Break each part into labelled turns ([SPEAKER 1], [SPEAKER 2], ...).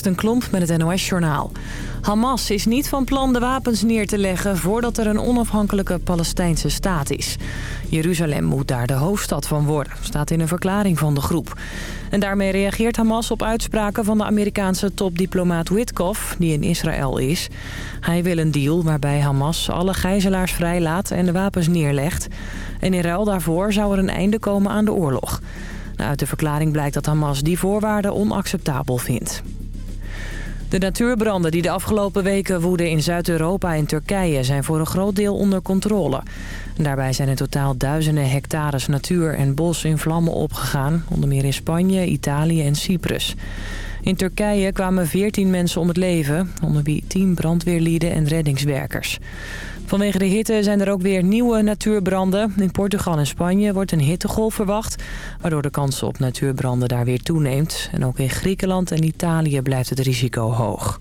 [SPEAKER 1] Kirsten Klomp met het NOS-journaal. Hamas is niet van plan de wapens neer te leggen... voordat er een onafhankelijke Palestijnse staat is. Jeruzalem moet daar de hoofdstad van worden, staat in een verklaring van de groep. En daarmee reageert Hamas op uitspraken van de Amerikaanse topdiplomaat Witkoff... die in Israël is. Hij wil een deal waarbij Hamas alle gijzelaars vrijlaat en de wapens neerlegt. En in ruil daarvoor zou er een einde komen aan de oorlog. Uit de verklaring blijkt dat Hamas die voorwaarden onacceptabel vindt. De natuurbranden die de afgelopen weken woeden in Zuid-Europa en Turkije... zijn voor een groot deel onder controle. daarbij zijn in totaal duizenden hectares natuur en bos in vlammen opgegaan... onder meer in Spanje, Italië en Cyprus. In Turkije kwamen 14 mensen om het leven, onder wie 10 brandweerlieden en reddingswerkers. Vanwege de hitte zijn er ook weer nieuwe natuurbranden. In Portugal en Spanje wordt een hittegolf verwacht... waardoor de kans op natuurbranden daar weer toeneemt. En ook in Griekenland en Italië blijft het risico hoog.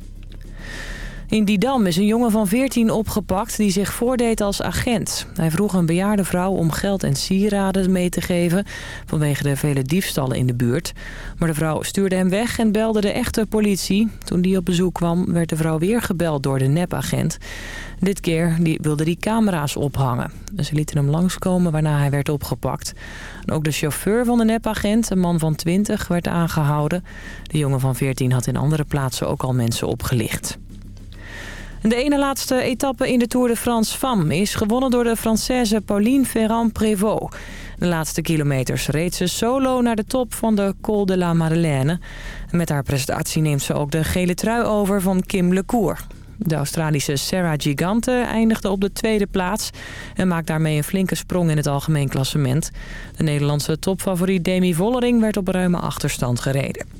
[SPEAKER 1] In Didam is een jongen van 14 opgepakt die zich voordeed als agent. Hij vroeg een bejaarde vrouw om geld en sieraden mee te geven... vanwege de vele diefstallen in de buurt. Maar de vrouw stuurde hem weg en belde de echte politie. Toen die op bezoek kwam werd de vrouw weer gebeld door de nepagent. Dit keer wilde die camera's ophangen. Ze lieten hem langskomen waarna hij werd opgepakt. ook de chauffeur van de nepagent, een man van 20, werd aangehouden. De jongen van 14 had in andere plaatsen ook al mensen opgelicht. De ene laatste etappe in de Tour de France Femme is gewonnen door de Française Pauline Ferrand-Prévot. De laatste kilometers reed ze solo naar de top van de Col de la Madeleine. Met haar prestatie neemt ze ook de gele trui over van Kim LeCour. De Australische Sarah Gigante eindigde op de tweede plaats... en maakt daarmee een flinke sprong in het algemeen klassement. De Nederlandse topfavoriet Demi Vollering werd op ruime achterstand gereden.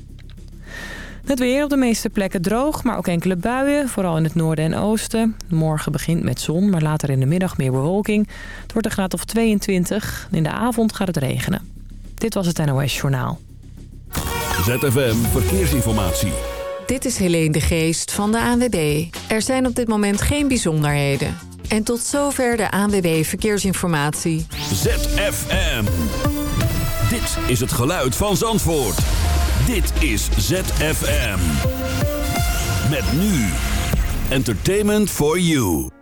[SPEAKER 1] Het weer op de meeste plekken droog, maar ook enkele buien, vooral in het noorden en oosten. Morgen begint met zon, maar later in de middag meer bewolking. Het wordt een graad of 22. In de avond gaat het regenen. Dit was het NOS Journaal.
[SPEAKER 2] ZFM Verkeersinformatie.
[SPEAKER 3] Dit is Helene de Geest van de ANWB. Er zijn op dit moment geen bijzonderheden. En tot zover de ANWB Verkeersinformatie.
[SPEAKER 2] ZFM. Dit is het geluid van Zandvoort. Dit is ZFM. Met nu. Entertainment for you.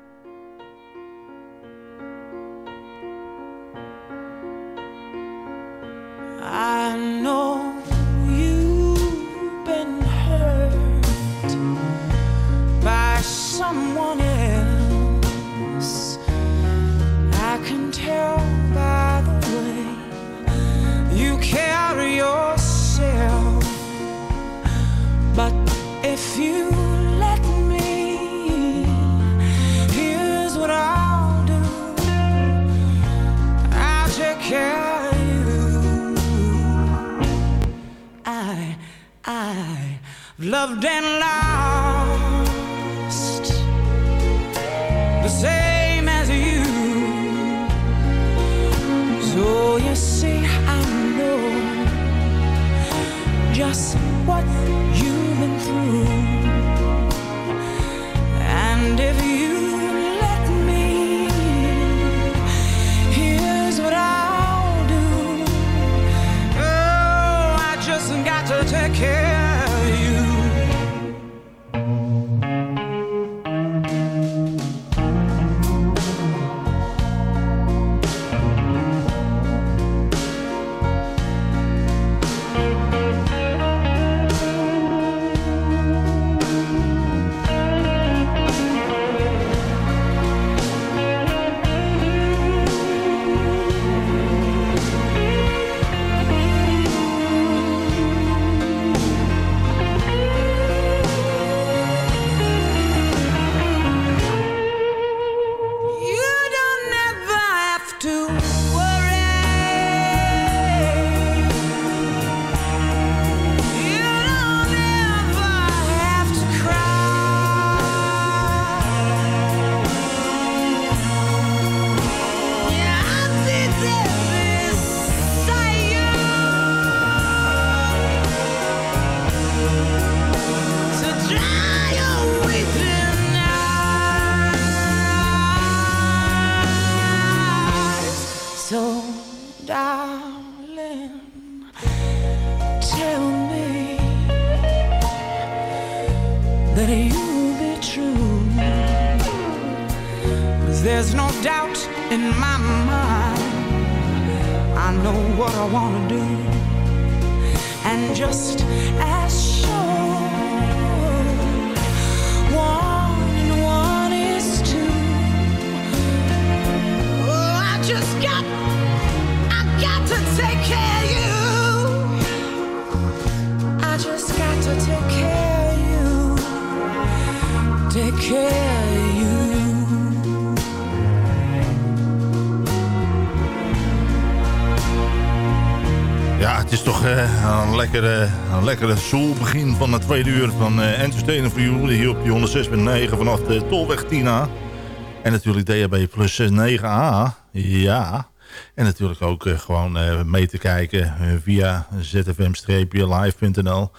[SPEAKER 4] Het is toch eh, een lekkere, een lekkere soul begin van het tweede uur van uh, Entertainer for You. Hier op die 106.9 vanaf de Tolweg Tina. En natuurlijk DHB plus 9A. Ja. En natuurlijk ook eh, gewoon eh, mee te kijken eh, via zfm-live.nl.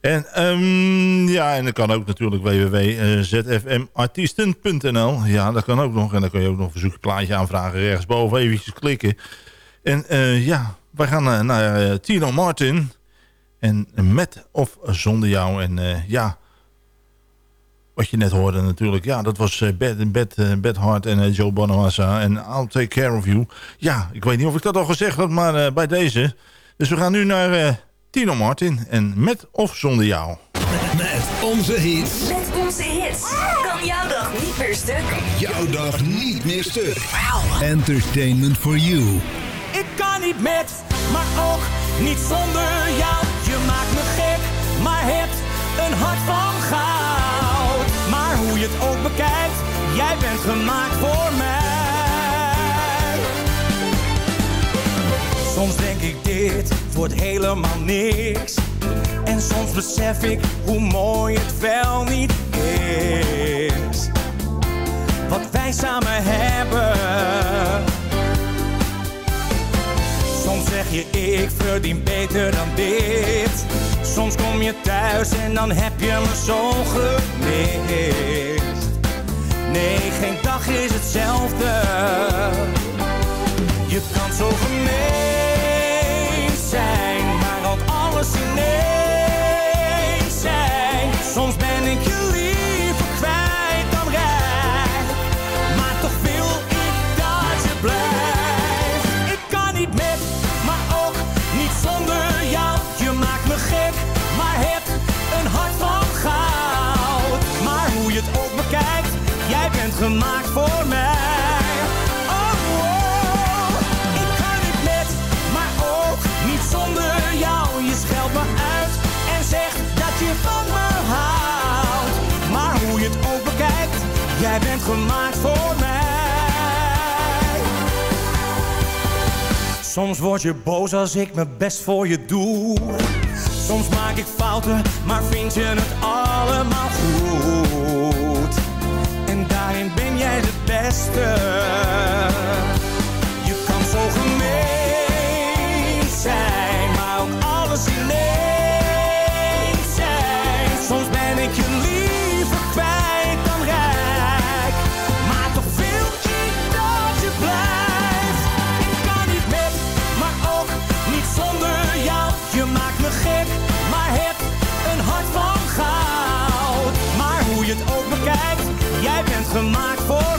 [SPEAKER 4] En ehm, ja, en dat kan ook natuurlijk www.zfmartiesten.nl. Ja, dat kan ook nog. En dan kun je ook nog een verzoekplaatje aanvragen. Rechtsboven eventjes klikken. En eh, ja, wij gaan eh, naar eh, Tino Martin. En met of zonder jou. En eh, ja, wat je net hoorde natuurlijk. Ja, dat was Beth, Beth, eh, Beth Hart en Joe Bonamassa. En I'll Take Care of You. Ja, ik weet niet of ik dat al gezegd had, maar eh, bij deze. Dus we gaan nu naar eh, Tino Martin. En met of zonder jou.
[SPEAKER 2] Met onze hits.
[SPEAKER 5] Met onze hits kan jouw dag niet meer stuk.
[SPEAKER 2] Jouw dag niet meer stuk. Entertainment for you.
[SPEAKER 6] Niet met, maar ook niet zonder jou. Je maakt me gek, maar hebt een hart van goud. Maar hoe je het ook bekijkt, jij bent gemaakt voor mij. Soms denk ik dit wordt helemaal niks. En soms besef ik hoe mooi het wel niet is. Wat wij samen hebben. Soms zeg je ik verdien beter dan dit. Soms kom je thuis en dan heb je me zo gemist. Nee, geen dag is hetzelfde. Je kan zo gemeen zijn, maar ook alles ineens jij bent gemaakt voor mij. Soms word je boos als ik mijn best voor je doe. Soms maak ik fouten, maar vind je het allemaal goed. En daarin ben jij de beste. Gemaakt voor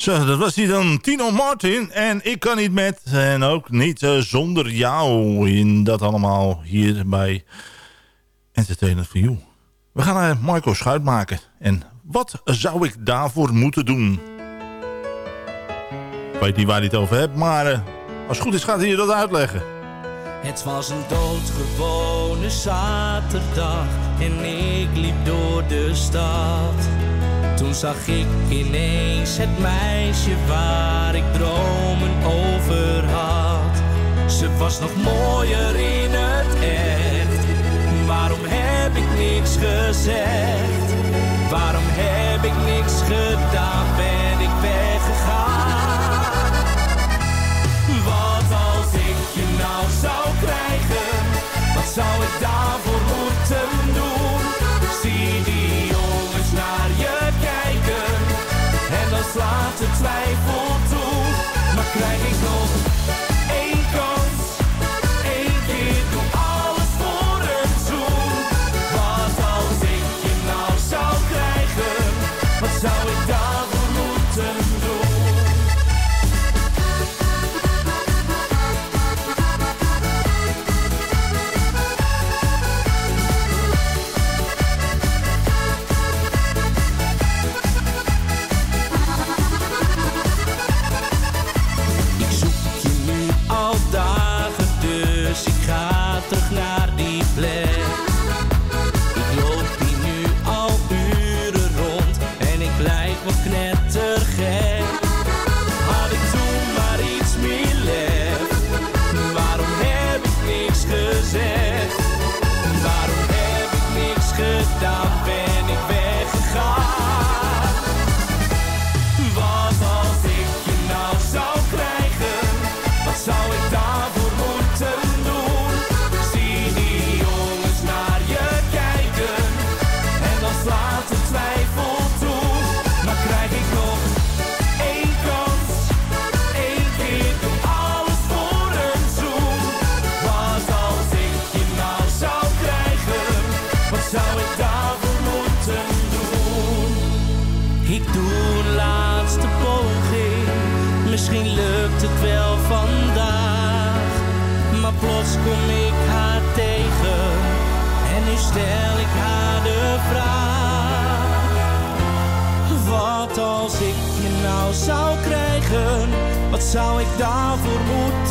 [SPEAKER 4] Zo, dat was hij dan, Tino Martin. En ik kan niet met en ook niet eh, zonder jou. In dat allemaal hier bij Entertainment for You. We gaan naar Marco Schuit maken. En wat zou ik daarvoor moeten doen? Ik weet niet waar hij het over hebt, maar eh, als het goed is gaat hij je dat uitleggen.
[SPEAKER 6] Het was een doodgewone zaterdag en ik liep door de stad. Toen zag ik ineens het meisje waar ik dromen over had. Ze was nog mooier in het echt. Waarom heb ik niks gezegd? Waarom heb ik niks gedaan? Ben ik weggegaan? Wat als ik je nou zou krijgen? Wat zou ik daarvoor moeten en dan slaat de twijfel terug naar kom ik haar tegen en nu stel ik haar de vraag. Wat als ik je nou zou krijgen, wat zou ik daarvoor moeten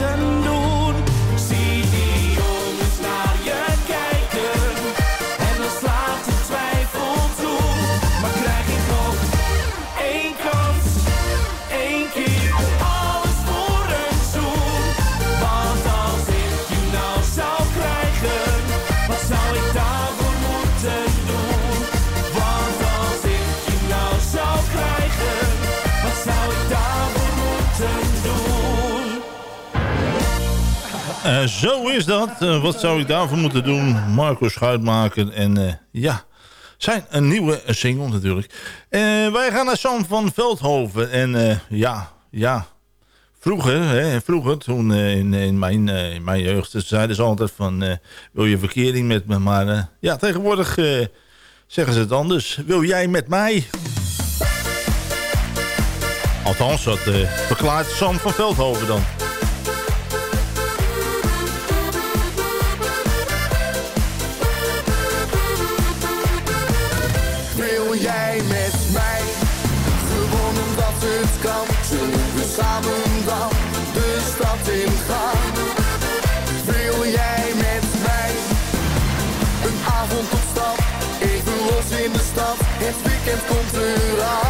[SPEAKER 4] Eh, zo is dat. Eh, wat zou ik daarvoor moeten doen? Marco Schuitmaker en eh, ja, zijn een nieuwe single natuurlijk. Wij gaan naar Sam van Veldhoven. En ja, ja, vroeger, hè, vroeger toen in, mijn, mijn jeugd zeiden ze altijd van... wil je verkering met me? Maar ja, tegenwoordig zeggen ze het anders. Wil jij met mij? Althans, dat verklaart Sam van Veldhoven dan.
[SPEAKER 7] Kan. Zullen we samen dan de stad in gaan? Wil jij met mij? Een avond op stap, even los in de stad. Het weekend komt eraan.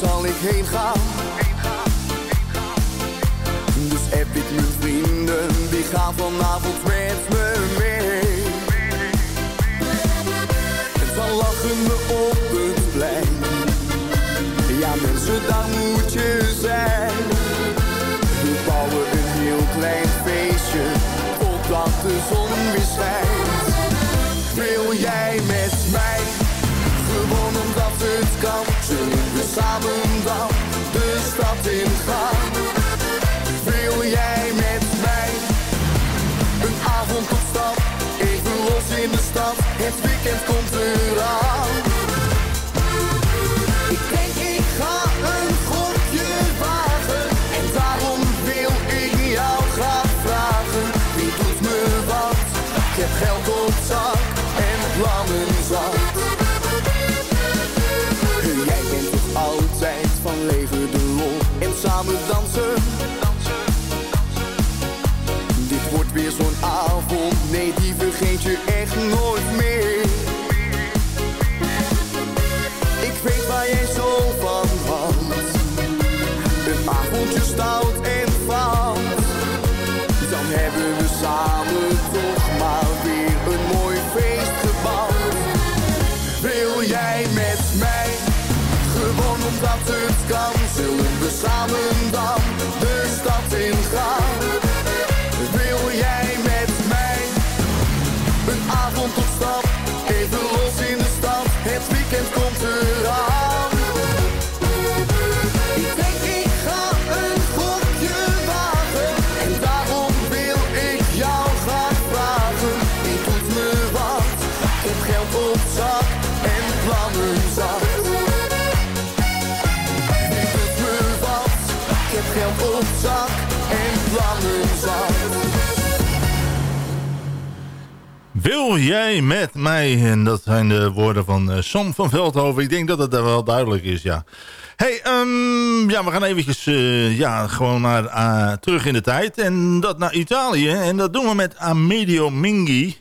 [SPEAKER 7] Zal ik heen gaan? Dus heb ik mijn vrienden, die gaan vanavond met me mee. En dan lachen we op het plein. Ja mensen, daar moet je zijn. We bouwen een heel klein feestje, totdat de zon weer schijnt. Wil jij met mij? Gewoon omdat het kan, zullen we samen we Wil jij met mij? En
[SPEAKER 4] dat zijn de woorden van eh, Sam van Veldhoven. Ik denk dat het wel duidelijk is, ja. hey, ehm, ja, we gaan eventjes eh, ja, gewoon naar, eh, terug in de tijd. En dat naar Italië. En dat doen we met Amedio Minghi.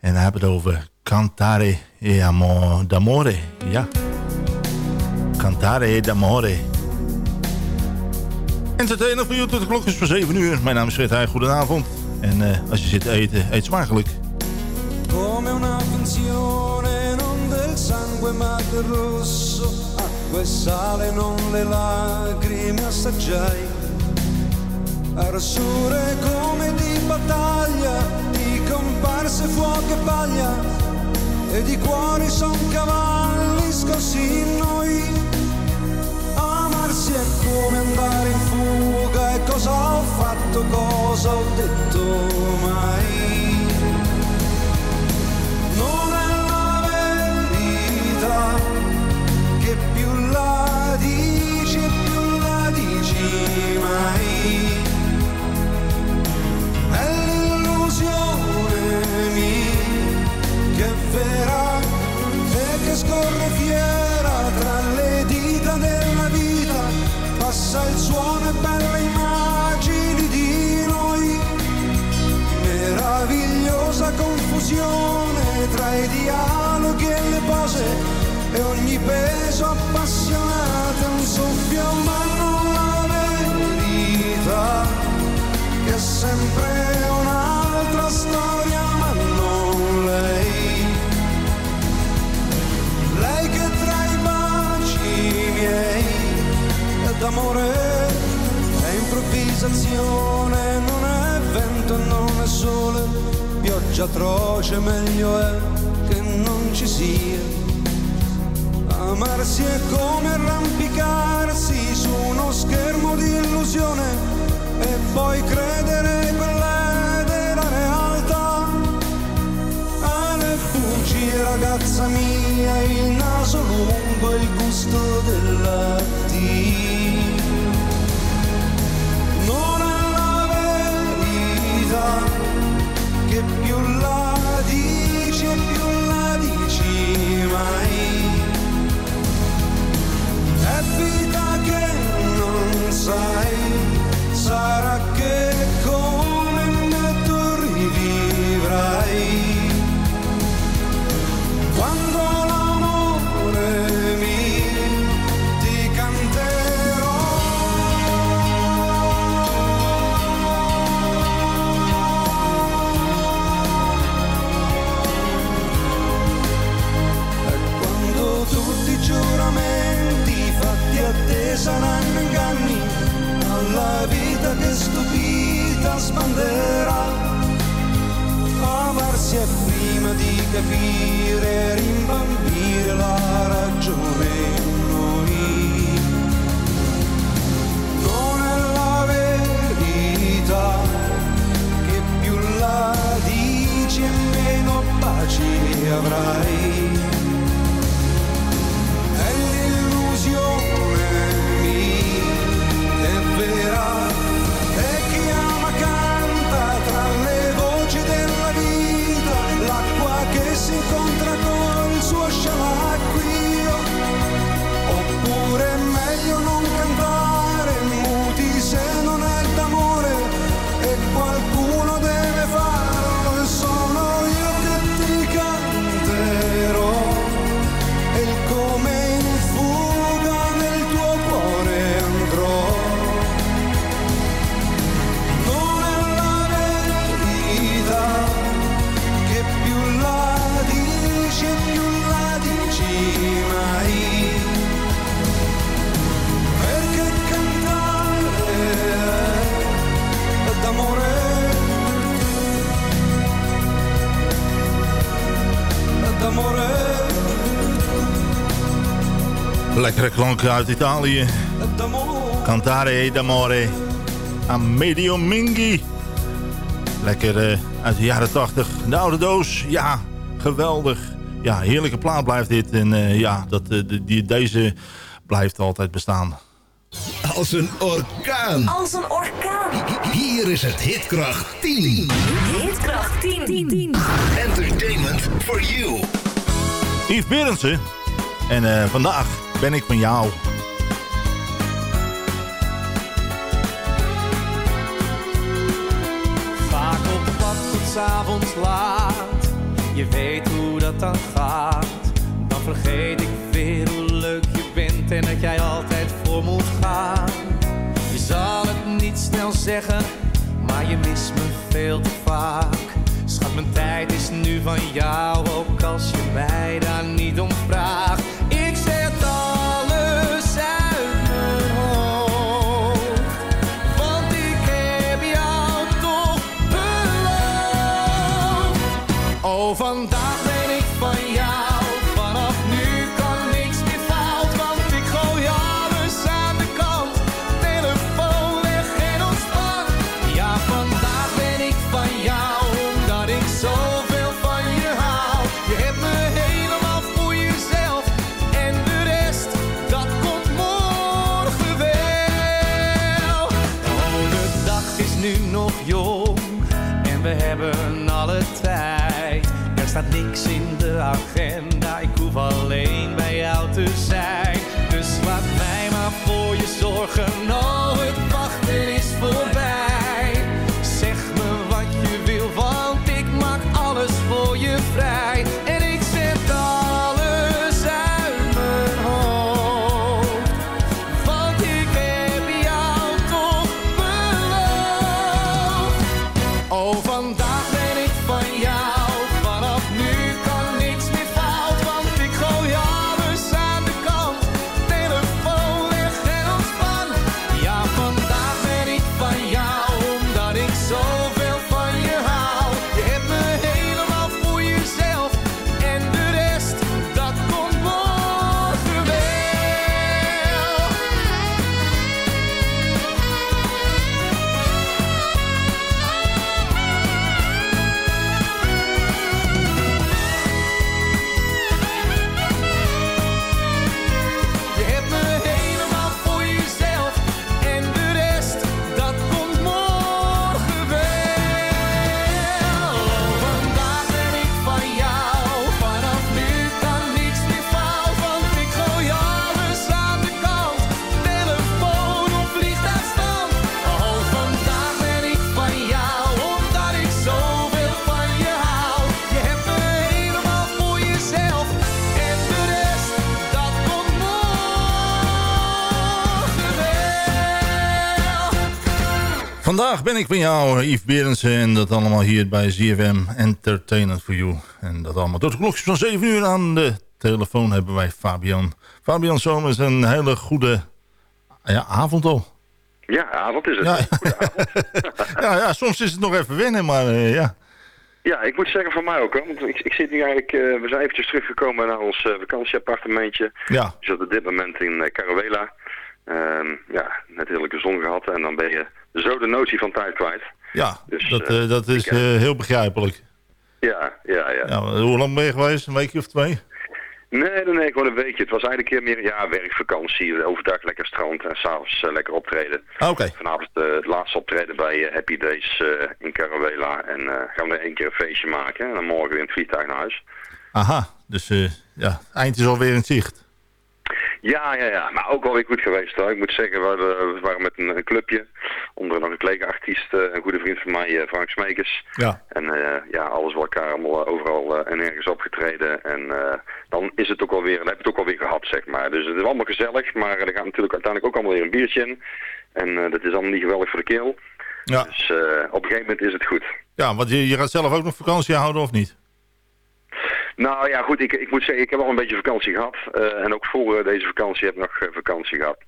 [SPEAKER 4] En dan hebben we het over Cantare e amo d'amore. Ja. Cantare e d'amore. Entertainer voor jou tot de klokjes voor 7 uur. Mijn naam is Fred. Goedenavond. En als je zit te eten, eet smakelijk.
[SPEAKER 8] Come una finzione non del sangue ma del rosso. Acqua e sale non le lacrime assaggiai. Arsure come di battaglia di comparse fuoco e paglia. E di cuori son cavalli scossi noi. Amarsi è come andare in fuga e cosa ho fatto cosa ho detto mai verità che più la dici più la dici mai. È l'illusione mia che è vera e che scorre fiera tra le dita della vita. Passa il suono e belle immagini di noi. Meravigliosa confusione tra i dialoghi e le pose e ogni peso appassionato è un soffio ma non la verità che è sempre un'altra storia ma non lei. Lei che tra i baci miei è d'amore è improvvisazione non è vento non è sole pioggia atroce meglio è che non ci sia amarsi è come arrampicarsi su uno schermo di illusione e poi credere quella della realtà. Alle bugie ragazza mia il naso lungo il gusto della T
[SPEAKER 4] lekkere klanken uit Italië. Cantare d'amore. A medio mingi. Lekker eh, uit de jaren 80. De oude doos. Ja, geweldig. Ja, heerlijke plaat blijft dit. En eh, ja, dat, de, die, deze blijft altijd bestaan.
[SPEAKER 2] Als een orkaan.
[SPEAKER 5] Als een orkaan.
[SPEAKER 2] Hier is het Hitkracht 10.
[SPEAKER 5] Hitkracht 10. 10. 10.
[SPEAKER 2] Entertainment for you.
[SPEAKER 4] Yves Berendsen. En eh, vandaag ben ik van jou.
[SPEAKER 6] Vaak op pad tot avonds laat. Je weet hoe dat dan gaat. Dan vergeet ik weer hoe leuk je bent en dat jij altijd voor moet gaan. Je zal het niet snel zeggen, maar je mist me veel te vaak. Schat, mijn tijd is nu van jou, ook als je mij daar niet om vraagt. Nu nog jong en we hebben alle tijd. Er staat niks in de agenda, ik hoef alleen Vandaag ben ik van jou,
[SPEAKER 4] Yves Berendsen. En dat allemaal hier bij ZFM Entertainment for You. En dat allemaal tot de klokjes van 7 uur aan de telefoon hebben wij Fabian. Fabian Somers, een hele goede ja, avond al.
[SPEAKER 9] Ja, avond is het.
[SPEAKER 4] Ja. Ja, ja, soms is het nog even wennen, maar eh, ja.
[SPEAKER 9] Ja, ik moet zeggen van mij ook. Hoor, want ik, ik zit nu eigenlijk, eh, we zijn eventjes teruggekomen naar ons eh, vakantieappartementje.
[SPEAKER 4] Ja,
[SPEAKER 9] We zitten op dit moment in Caruela. Ehm, ja, net heerlijke zon gehad en dan ben je zo de notie van tijd kwijt.
[SPEAKER 4] ja
[SPEAKER 9] Dus,
[SPEAKER 4] dat,
[SPEAKER 9] eh,
[SPEAKER 4] eh, dat is
[SPEAKER 9] ik,
[SPEAKER 4] eh, heel begrijpelijk.
[SPEAKER 9] Ja, ja, ja.
[SPEAKER 4] Hoe lang ben je geweest? Een weekje of twee?
[SPEAKER 9] Nee, nee, nee, gewoon een weekje. Het was eigenlijk een keer meer ja, werkvakantie. Overdag lekker strand en s'avonds uh, lekker optreden.
[SPEAKER 4] Ah, Oké,
[SPEAKER 9] Vanavond uh, het laatste optreden bij uh, Happy Days in Caruela. En gaan we er één keer een feestje maken. En dan morgen weer in het vliegtuig naar huis.
[SPEAKER 4] aha. Dus ja, het eind is alweer in zicht.
[SPEAKER 9] Ja, ja, ja. Maar ook wel weer goed geweest hoor. Ik moet zeggen, we, waren met een, clubje. Onder nog een collega-artiest, eh, een goede vriend van mij, eh, Frank Smekers.
[SPEAKER 4] Ja,
[SPEAKER 9] En eh, ja, alles bij elkaar allemaal overal en ergens opgetreden. En dan is het ook alweer, dan heb je het ook alweer gehad, zeg maar. Dus het is allemaal gezellig, maar er gaat natuurlijk uiteindelijk ook allemaal weer een biertje in. En dat is allemaal niet geweldig voor de keel.
[SPEAKER 4] ja.
[SPEAKER 9] Dus op een gegeven moment is het goed.
[SPEAKER 4] ja want je, je gaat zelf ook nog vakantie houden of niet?
[SPEAKER 9] Nou ja, goed, ik, ik moet zeggen, ik heb al een beetje vakantie gehad. Eh, en ook voor eh, deze vakantie heb ik nog eh, vakantie gehad.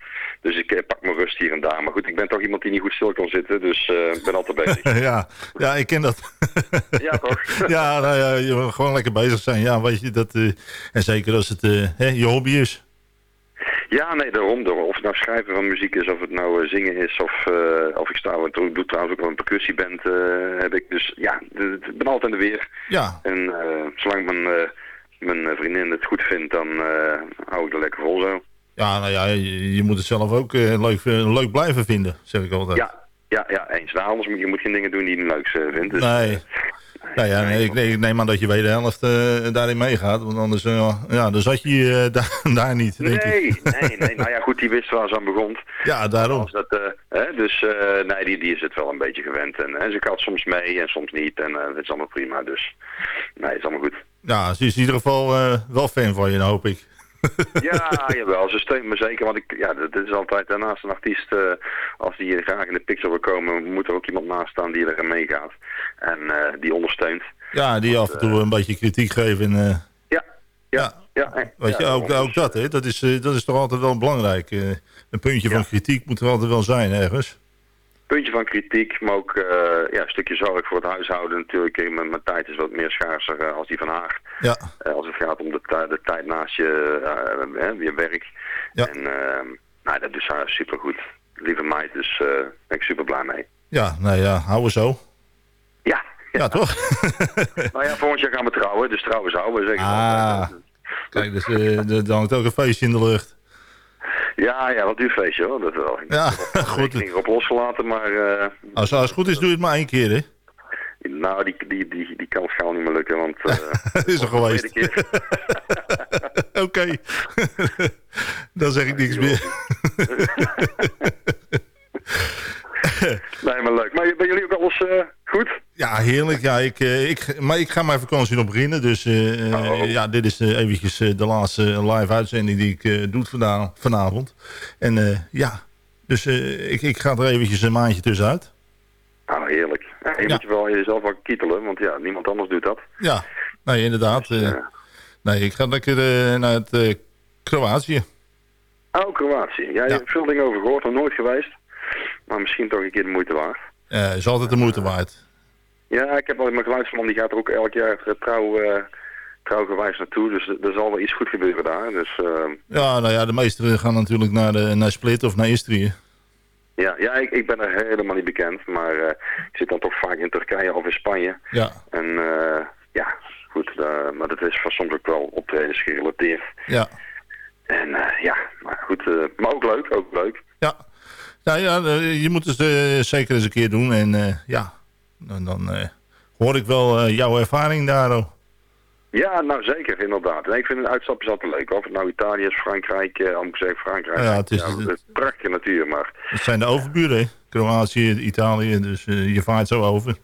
[SPEAKER 9] Dus ik pak mijn rust hier en daar. Maar goed, ik ben toch iemand die niet goed stil kan zitten, dus ik ben altijd bezig.
[SPEAKER 4] ja, ja, ik ken dat.
[SPEAKER 9] ja, toch?
[SPEAKER 4] ja, nou ja, je gewoon lekker bezig zijn. Ja, weet je, dat, en zeker als het hè, je hobby is.
[SPEAKER 9] Ja, nee, daarom. Of het nou schrijven van muziek is, of het nou eh, zingen is, of, eh, of ik sta, ik doe trouwens ook wel een percussieband, eh, heb ik. Dus ja, ik ben altijd in de weer.
[SPEAKER 4] Ja,
[SPEAKER 9] En eh, zolang mijn, mijn vriendin het goed vindt, dan eh, hou ik er lekker vol zo.
[SPEAKER 4] ja, nou ja, je, je moet het zelf ook leuk, leuk blijven vinden, zeg ik altijd.
[SPEAKER 9] Ja, ja, ja, eens. Nou, anders moet je moet geen dingen doen die je niet leuk vindt. Dus,
[SPEAKER 4] Nee. Nou ja, nee, ik, nee, ik neem aan dat je weer de helft eh, daarin meegaat. Want anders eh, ja, dan zat je eh, daar, daar niet, denk ik.
[SPEAKER 9] Nee, nee, nee. Nou ja, goed, die wist waar ze aan begon.
[SPEAKER 4] Ja, daarom.
[SPEAKER 9] Als dat, hè, dus nee, die, die is het wel een beetje gewend. En, en ze gaat soms mee en soms niet. En het is allemaal prima. Dus nee, het is allemaal goed.
[SPEAKER 4] Ja, ze is in ieder geval wel fan van je, hoop ik.
[SPEAKER 9] Ja, jawel, ze steunt me zeker. Want ik, ja, dat is altijd daarnaast een artiest. eh, als die graag in de picture wil komen, moet er ook iemand naast staan die erin meegaat. En eh, die ondersteunt.
[SPEAKER 4] Ja, die af en toe een beetje kritiek geven. En, eh,
[SPEAKER 9] Ja,
[SPEAKER 4] ja,
[SPEAKER 9] ja. eh,
[SPEAKER 4] weet je,
[SPEAKER 9] ja,
[SPEAKER 4] ook, ook dat, hè, dat, is, eh, dat is toch altijd wel belangrijk. eh, een puntje van kritiek moet er altijd wel zijn, ergens.
[SPEAKER 9] Puntje van kritiek, maar ook eh, ja, een stukje zorg voor het huishouden natuurlijk. Mijn, mijn tijd is wat meer schaarser eh, als die van haar.
[SPEAKER 4] Ja,
[SPEAKER 9] Eh, als het gaat om de, de tijd naast je, je werk.
[SPEAKER 4] Ja.
[SPEAKER 9] En eh, nou, dat doet haar supergoed. Lieve meid, dus daar ben ik super blij mee.
[SPEAKER 4] ja, nou ja, houden zo.
[SPEAKER 9] Ja,
[SPEAKER 4] Ja, toch?
[SPEAKER 9] nou ja, volgend jaar gaan we trouwen, dus trouwen zouden we zeggen. ze
[SPEAKER 4] Ah. Kijk, dus er hangt ook een feestje in de lucht.
[SPEAKER 9] Ja, ja, wat duur feestje hoor, dat wel. Ik
[SPEAKER 4] Ja,
[SPEAKER 9] heb
[SPEAKER 4] goed.
[SPEAKER 9] er erop losgelaten, maar eh,
[SPEAKER 4] Als, als het goed is, doe je het maar één keer, hè?
[SPEAKER 9] nou, die, die, die, die kans gaat niet meer lukken, want...
[SPEAKER 4] Het is er geweest. Oké. Dan zeg ik niks meer.
[SPEAKER 9] Nee, maar leuk. Maar ben jullie ook alles eh, goed?
[SPEAKER 4] Ja, heerlijk. Ja, ik, eh, ik, maar ik ga mijn vakantie nog beginnen. Dus eh, eh,
[SPEAKER 9] Oh.
[SPEAKER 4] ja, dit is eventjes de laatste live uitzending die ik doe vana- vanavond. En ja, dus ik, ik ga er eventjes een maandje tussenuit.
[SPEAKER 9] Nou, heerlijk. Ja, je
[SPEAKER 4] Ja.
[SPEAKER 9] moet je wel jezelf wel kietelen, want ja, niemand anders doet dat.
[SPEAKER 4] Ja, nee, inderdaad.
[SPEAKER 9] Ja.
[SPEAKER 4] nee, ik ga lekker naar het Kroatië.
[SPEAKER 9] Oh, Kroatië. Ja, je
[SPEAKER 4] Ja.
[SPEAKER 9] hebt veel dingen over gehoord, nog nooit geweest. Maar misschien toch een keer de moeite waard.
[SPEAKER 4] Eh is altijd de moeite waard.
[SPEAKER 9] Ja, ik heb al mijn geluidsman, die gaat er ook elk jaar eh, trouw, eh trouwgewijs naartoe. Dus er zal wel iets goed gebeuren daar. Dus eh,
[SPEAKER 4] Ja, nou ja, de meesten gaan natuurlijk naar, de, naar Split of naar Istrië.
[SPEAKER 9] ja, ja ik, ik ben er helemaal niet bekend. Maar ik zit dan toch vaak in Turkije of in Spanje.
[SPEAKER 4] Ja,
[SPEAKER 9] En ja, goed. maar dat is van soms ook wel optredens gerelateerd.
[SPEAKER 4] ja.
[SPEAKER 9] En ja, maar goed. maar ook leuk, ook leuk.
[SPEAKER 4] Ja, nou ja, eh, je moet het eh, zeker eens een keer doen. En eh, ja, dan, dan hoor ik wel jouw ervaring daar.
[SPEAKER 9] Ja, nou zeker, inderdaad. En ik vind een uitstapje altijd leuk. Of het nou Italië is, Frankrijk, eh, ik zeggen Frankrijk.
[SPEAKER 4] Ja, het is-
[SPEAKER 9] het is prachtige natuur, maar
[SPEAKER 4] Het zijn de overburen, hè? Kroatië, Italië, dus je vaart zo over.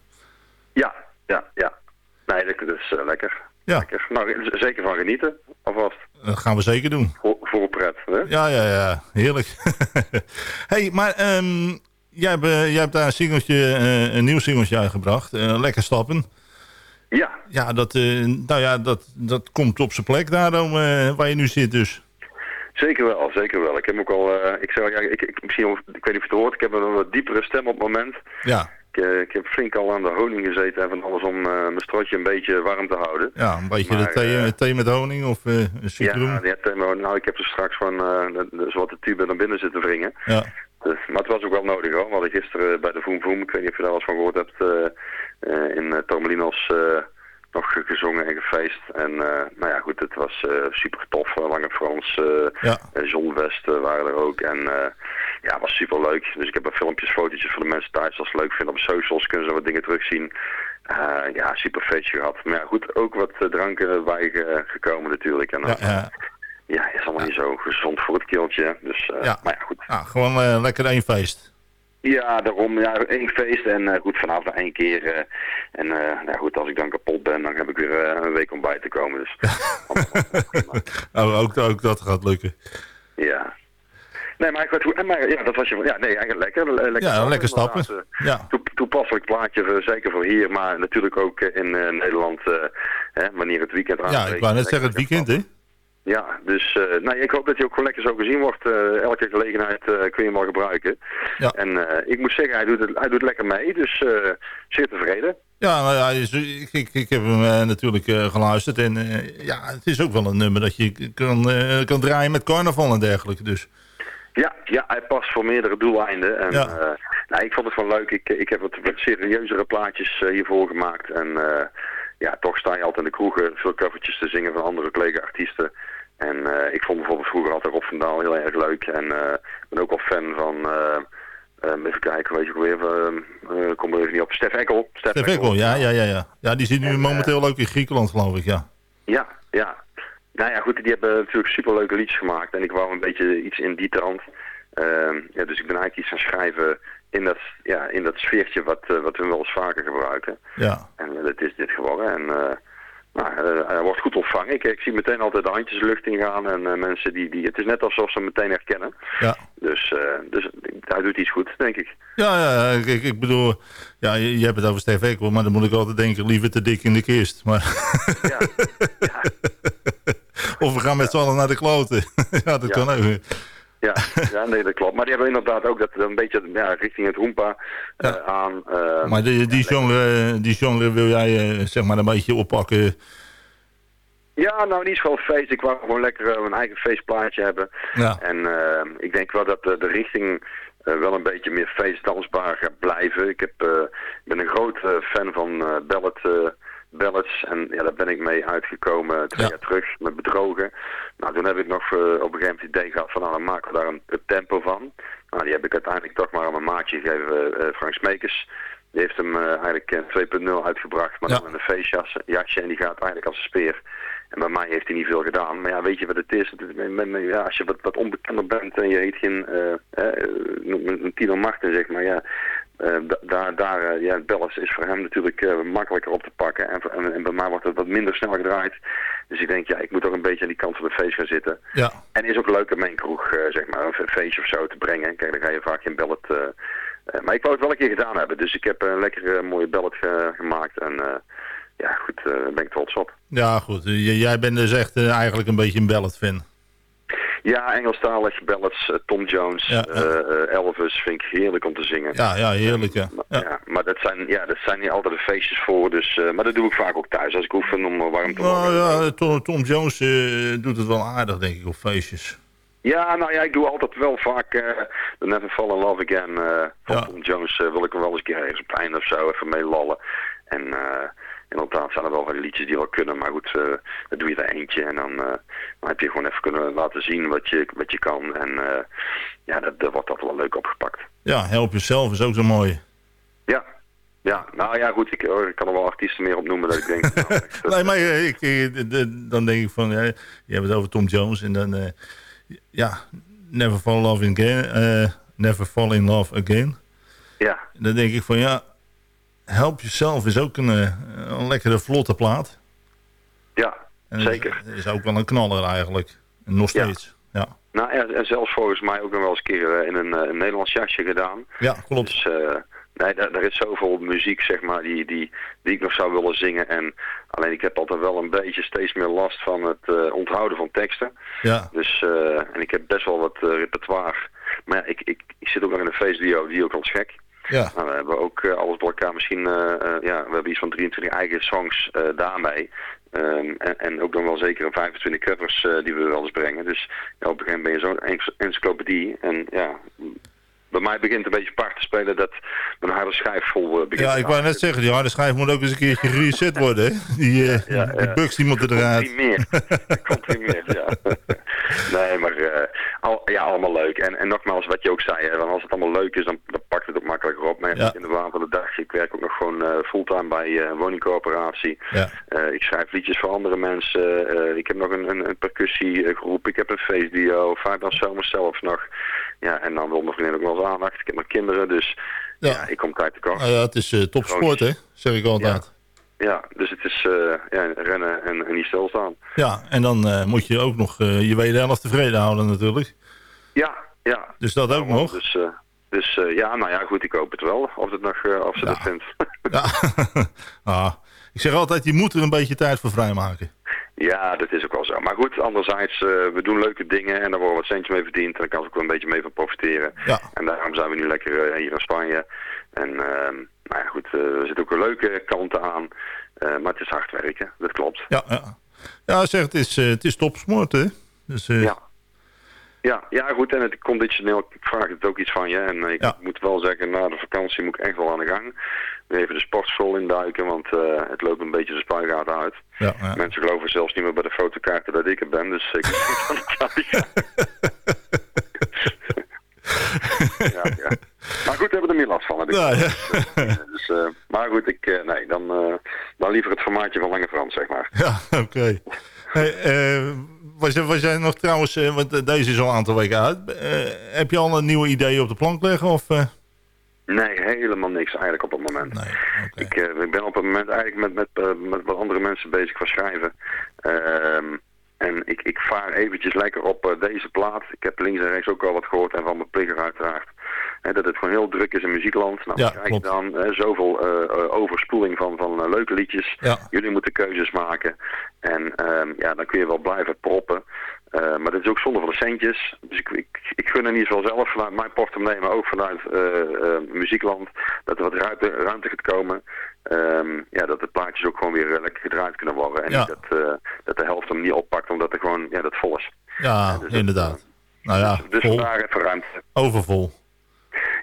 [SPEAKER 9] ja, ja, ja. Nee, dat, is lekker.
[SPEAKER 4] Ja.
[SPEAKER 9] lekker. Nou, zeker van genieten, alvast.
[SPEAKER 4] Dat gaan we zeker doen.
[SPEAKER 9] Voor, voor pret, hè?
[SPEAKER 4] Ja, ja, ja, heerlijk. hey, maar ehm, jij, hebt, eh, jij hebt daar een, singeltje, eh, een nieuw singeltje uitgebracht. eh, lekker stappen.
[SPEAKER 9] Ja,
[SPEAKER 4] Ja, dat, nou ja, dat, dat komt op zijn plek daarom waar je nu zit dus.
[SPEAKER 9] zeker wel, zeker wel. Ik heb ook al, ik zeg, ja, ik, ik, misschien, ik weet niet of je het hoort, ik heb een wat diepere stem op het moment.
[SPEAKER 4] Ja,
[SPEAKER 9] Ik, eh, ik heb flink al aan de honing gezeten en van alles om eh, mijn strotje een beetje warm te houden.
[SPEAKER 4] ja een beetje
[SPEAKER 9] Maar,
[SPEAKER 4] de thee,
[SPEAKER 9] eh,
[SPEAKER 4] thee met honing of een citroen.
[SPEAKER 9] Ja, eh, nou, ik heb er straks gewoon uh, wat de tube naar binnen zitten wringen.
[SPEAKER 4] Ja.
[SPEAKER 9] Dus, maar het was ook wel nodig hoor. We hadden gisteren bij de Voem Voem, ik weet niet of je daar wel eens van gehoord hebt, in Tormelinos nog gezongen en gefeest. En eh, nou ja, goed, het was eh, super tof. Lange Frans, eh
[SPEAKER 4] Ja.
[SPEAKER 9] en John West eh, waren er ook. En eh, ja, het was super leuk. Dus ik heb filmpjes, fotootjes voor de mensen thuis. Als ze het leuk vinden op socials, kunnen ze wat dingen terugzien. Eh, ja, super feestje gehad. Maar ja, goed, ook wat eh, dranken bij ge- gekomen natuurlijk. En,
[SPEAKER 4] Ja, ja.
[SPEAKER 9] ja, is allemaal niet zo gezond voor het keeltje. Dus, eh,
[SPEAKER 4] Ja.
[SPEAKER 9] maar ja, goed.
[SPEAKER 4] Ja, gewoon eh, lekker één feest.
[SPEAKER 9] Ja, daarom. Ja, één feest en eh, goed, vanavond één keer. eh, en eh, ja, goed, als ik dan kapot ben, dan heb ik weer een week om bij te komen. Dus
[SPEAKER 4] Oh, ook, ook dat gaat lukken.
[SPEAKER 9] ja. Nee, maar ik. En maar, ja, dat was je. Ja, nee, eigenlijk lekker. Le- lekker
[SPEAKER 4] Ja, lekker stappen.
[SPEAKER 9] inderdaad, eh,
[SPEAKER 4] Ja.
[SPEAKER 9] toe- toepasselijk plaatje, zeker voor hier, maar natuurlijk ook in Nederland, hè, wanneer het weekend
[SPEAKER 4] Ja,
[SPEAKER 9] aanbreekt.
[SPEAKER 4] ik wou net zeggen het weekend, hè?
[SPEAKER 9] Ja, dus eh, nou, ik hoop dat hij ook gewoon lekker zo gezien wordt. Eh, elke gelegenheid eh, kun je hem wel gebruiken.
[SPEAKER 4] Ja.
[SPEAKER 9] En ik moet zeggen, hij doet, het, hij doet lekker mee, dus zeer tevreden.
[SPEAKER 4] Ja, nou ja, ik, ik, ik heb hem natuurlijk geluisterd. En ja, het is ook wel een nummer dat je kan, kan draaien met carnaval en dergelijke. Dus
[SPEAKER 9] Ja, ja, hij past voor meerdere doeleinden. En,
[SPEAKER 4] Ja.
[SPEAKER 9] nou, ik vond het wel leuk. Ik, ik heb wat, wat serieuzere plaatjes hiervoor gemaakt. En ja, toch sta je altijd in de kroegen veel covertjes te zingen van andere collega-artiesten. En eh, ik vond bijvoorbeeld vroeger altijd Rob van Daal heel erg leuk. En ik ben ook wel fan van... eh, even kijken, weet je ook weer, uh, kom er even niet op. Stef Ekkel.
[SPEAKER 4] Stef Ekkel, ja, ja, ja, ja. Ja, die zit nu
[SPEAKER 9] En,
[SPEAKER 4] momenteel ook in Griekenland, geloof ik, ja.
[SPEAKER 9] Ja, ja. Nou ja, goed, die hebben natuurlijk superleuke liedjes gemaakt. En ik wou een beetje iets in die trant. Ehm, ja, dus ik ben eigenlijk iets gaan schrijven in dat, ja, in dat sfeertje wat, wat we wel eens vaker gebruiken.
[SPEAKER 4] Ja,
[SPEAKER 9] En dat is dit geworden. En nou, eh, hij wordt goed ontvangen. Ik, ik zie meteen altijd de handjes de lucht ingaan. En eh, mensen die, die... Het is net alsof ze hem meteen herkennen.
[SPEAKER 4] ja.
[SPEAKER 9] Dus, eh, dus hij doet iets goed, denk ik.
[SPEAKER 4] Ja, ja, ik, ik, bedoel, ja, je, je hebt het over Stef Ekkel, maar dan moet ik altijd denken, liever te dik in de kist. Maar,
[SPEAKER 9] Ja,
[SPEAKER 4] of we gaan met z'n allen naar de kloten. ja, dat
[SPEAKER 9] Ja.
[SPEAKER 4] kan ook.
[SPEAKER 9] Ja, ja, nee, dat klopt. Maar die hebben inderdaad ook dat een beetje ja, richting het hoempa eh,
[SPEAKER 4] Ja.
[SPEAKER 9] aan. eh,
[SPEAKER 4] Maar die, die, genre, die genre wil jij eh, zeg maar een beetje oppakken.
[SPEAKER 9] Ja, nou niet gewoon feest. Ik wou gewoon lekker mijn eigen feestplaatje hebben.
[SPEAKER 4] Ja.
[SPEAKER 9] En ik denk wel dat de, richting wel een beetje meer feestdansbaar gaat blijven. Ik heb, ben een groot fan van eh ballads. En ja, daar ben ik mee uitgekomen twee
[SPEAKER 4] Ja.
[SPEAKER 9] jaar terug met bedrogen. Nou, toen heb ik nog eh, op een gegeven moment het idee gehad van nou, dan maken we daar een, een tempo van. Nou, die heb ik uiteindelijk toch maar aan mijn maatje gegeven, eh, Frank Smekers. Die heeft hem eh, eigenlijk eh, 2.0 uitgebracht, maar
[SPEAKER 4] Ja.
[SPEAKER 9] dan met een feestjas jasje en die gaat eigenlijk als een speer. En bij mij heeft hij niet veel gedaan. Maar ja, weet je wat het is? Ja, als je wat, wat onbekender bent en je heet geen eh, een Tino Martin, zeg maar. Ja, daar, daar, eh, ja, Bellis is voor hem natuurlijk eh, makkelijker op te pakken. En, en, en bij mij wordt het wat minder snel gedraaid. Dus ik denk, ja, ik moet toch een beetje aan die kant van het feest gaan zitten.
[SPEAKER 4] Ja,
[SPEAKER 9] En is ook leuk om mijn kroeg, eh, zeg maar, een feestje of zo te brengen. Kijk, dan ga je vaak eh, eh, maar ik wou het wel een keer gedaan hebben. Dus ik heb een lekkere mooie ballet ge- gemaakt. En eh, ja, goed, eh, daar ben ik trots op.
[SPEAKER 4] ja goed. J- jij bent dus echt eh, eigenlijk een beetje een ballad fan.
[SPEAKER 9] Ja, Engelstalige ballads, eh, Tom Jones,
[SPEAKER 4] Ja, ja.
[SPEAKER 9] eh, eh, Elvis, vind ik heerlijk om te zingen.
[SPEAKER 4] Ja, ja, heerlijk ja.
[SPEAKER 9] Ja.
[SPEAKER 4] ja.
[SPEAKER 9] maar dat zijn, ja, dat zijn niet altijd de feestjes voor, dus, maar dat doe ik vaak ook thuis als ik oefen om warm te worden.
[SPEAKER 4] Nou ja, Tom, Tom Jones doet het wel aardig, denk ik, op feestjes.
[SPEAKER 9] Ja, nou ja, ik doe altijd wel vaak eh The Never Fall in Love Again eh, van
[SPEAKER 4] Ja.
[SPEAKER 9] Tom Jones. wil ik hem wel eens een keer ergens op het einde of zo even mee lallen. En eh, inderdaad zijn er wel van die liedjes die wel kunnen, maar goed, eh dan doe je er eentje. En dan, eh, dan heb je gewoon even kunnen laten zien wat je, wat je kan. En eh, ja, dat, dat wordt altijd wel leuk opgepakt.
[SPEAKER 4] Ja, Help Yourself is ook zo mooi.
[SPEAKER 9] Ja. Ja, nou ja, goed, ik, ik kan er wel artiesten meer op noemen dat ik denk... nou, dat-
[SPEAKER 4] Nee, maar ik, dan denk ik van, ja, je hebt het over Tom Jones en dan, ja, Never Fall in Love Again, Never Fall in Love Again.
[SPEAKER 9] ja,
[SPEAKER 4] Dan denk ik van, ja, Help Yourself is ook een, eh, een lekkere vlotte plaat.
[SPEAKER 9] ja,
[SPEAKER 4] En
[SPEAKER 9] zeker.
[SPEAKER 4] Is, is ook wel een knaller eigenlijk. En nog
[SPEAKER 9] Ja.
[SPEAKER 4] steeds. Ja,
[SPEAKER 9] Nou, en, en zelfs volgens mij ook nog wel eens een keer eh, in een, eh, een Nederlands jasje gedaan.
[SPEAKER 4] ja klopt.
[SPEAKER 9] Dus eh, nee, daar, daar is zoveel muziek, zeg maar, die, die, die ik nog zou willen zingen. En alleen ik heb altijd wel een beetje steeds meer last van het onthouden van teksten.
[SPEAKER 4] Ja,
[SPEAKER 9] Dus, en ik heb best wel wat repertoire. Maar ja, ik, ik, ik zit ook nog in een feestduo, die ook al gek.
[SPEAKER 4] Ja,
[SPEAKER 9] Nou, we hebben ook eh, alles door elkaar misschien, eh, eh, ja, we hebben iets van 23 eigen songs daarmee. Ehm, en, en ook dan wel zeker een 25 covers die we wel eens brengen. Dus ja, op een gegeven moment ben je zo'n enc- encyclopedie. En ja, bij mij begint een beetje part te spelen dat mijn harde schijf vol eh, begint
[SPEAKER 4] ja ik wou net zeggen, die harde schijf moet ook eens een keertje gereset worden. Hè? Die, eh,
[SPEAKER 9] Ja,
[SPEAKER 4] die bugs die moeten
[SPEAKER 9] Komt
[SPEAKER 4] eruit.
[SPEAKER 9] niet meer. Komt meer, ja. Nee, maar eh, al, ja, allemaal leuk. En, en nogmaals, wat je ook zei, hè, want als het allemaal leuk is, dan, dan pakt het ook makkelijker op. Maar
[SPEAKER 4] Ja.
[SPEAKER 9] in de waan van de dag, ik werk ook nog gewoon eh, fulltime bij eh, een woningcoöperatie.
[SPEAKER 4] Ja.
[SPEAKER 9] Ik schrijf liedjes voor andere mensen. Ik heb nog een, een, een percussiegroep. Ik heb een feestduo. Vijf dan zomers zelf nog. Ja, en dan wil mijn vriendin ook wel eens aandacht. Ik heb nog kinderen, dus
[SPEAKER 4] Ja.
[SPEAKER 9] ja, ik kom tijd te kort.
[SPEAKER 4] Nou ja, het is topsport, hè? Zeg ik altijd.
[SPEAKER 9] Ja, dus het is eh, ja, rennen en, en niet stilstaan.
[SPEAKER 4] Ja, en dan eh, moet je ook nog eh, je wederhelft tevreden houden natuurlijk.
[SPEAKER 9] Ja, ja.
[SPEAKER 4] Dus dat ook nog.
[SPEAKER 9] Dus, eh, dus ja, nou ja, goed, ik hoop het wel. Of, het nog, of ze
[SPEAKER 4] Ja.
[SPEAKER 9] dat vindt.
[SPEAKER 4] Ja. ah, ik zeg altijd, je moet er een beetje tijd voor vrijmaken.
[SPEAKER 9] Ja, dat is ook wel zo. Maar goed, anderzijds, we doen leuke dingen en daar worden wat centjes mee verdiend. En daar kan ze ook wel een beetje mee van profiteren.
[SPEAKER 4] Ja.
[SPEAKER 9] En daarom zijn we nu lekker hier in Spanje. En ehm, nou ja, goed, eh, er zitten ook wel leuke kanten aan. Eh, maar het is hard werken, dat klopt.
[SPEAKER 4] Ja, ja. ja zeg, het is, eh, het is topsport, hè? Dus,
[SPEAKER 9] Ja. Ja, ja, goed. En het conditioneel vraagt het ook iets van je. En ik
[SPEAKER 4] Ja.
[SPEAKER 9] moet wel zeggen, na de vakantie moet ik echt wel aan de gang. Even de sportschool induiken, want het loopt een beetje de spuigaten uit.
[SPEAKER 4] ja, ja.
[SPEAKER 9] Mensen geloven zelfs niet meer bij de fotokaarten dat ik er ben, dus ik moet aan het kijken. Ja, ja. Maar goed, we hebben er meer last van. Heb ik.
[SPEAKER 4] Ja, ja.
[SPEAKER 9] Dus, eh, maar goed, ik, eh, nee, dan, eh, dan liever het formaatje van Lange Frans, zeg maar.
[SPEAKER 4] Ja, oké. Hey, eh, was, jij- was jij nog trouwens, eh, want eh, deze is al een aantal weken uit. Eh, heb je al een nieuwe idee op de plank leggen? Of, eh?
[SPEAKER 9] Nee, helemaal niks eigenlijk op het moment.
[SPEAKER 4] Nee.
[SPEAKER 9] Ik, eh, ik ben op het moment eigenlijk met, met, eh, met wat andere mensen bezig qua schrijven. Ehm, en ik, ik vaar eventjes lekker op eh, deze plaat. Ik heb links en rechts ook al wat gehoord en van mijn pligger uiteraard. Hè, dat het gewoon heel druk is in muziekland. Nou,
[SPEAKER 4] Ja,
[SPEAKER 9] dan krijg je dan hè, zoveel eh, eh, overspoeling van, van leuke liedjes.
[SPEAKER 4] Ja.
[SPEAKER 9] Jullie moeten keuzes maken. En ehm, ja, dan kun je wel blijven proppen. Eh, maar dat is ook zonde van de centjes. Dus ik, ik, ik gun in ieder geval zelf vanuit mijn portemonnee, maar ook vanuit eh, eh, muziekland, dat er wat ruimte, ruimte gaat komen. Ehm, ja, dat de plaatjes ook gewoon weer lekker gedraaid kunnen worden. En
[SPEAKER 4] Ja.
[SPEAKER 9] niet dat, dat de helft hem niet oppakt, omdat er gewoon, ja, dat vol is.
[SPEAKER 4] Ja,
[SPEAKER 9] dus dat,
[SPEAKER 4] inderdaad. Nou ja,
[SPEAKER 9] Dus
[SPEAKER 4] vol,
[SPEAKER 9] vandaar even ruimte.
[SPEAKER 4] overvol.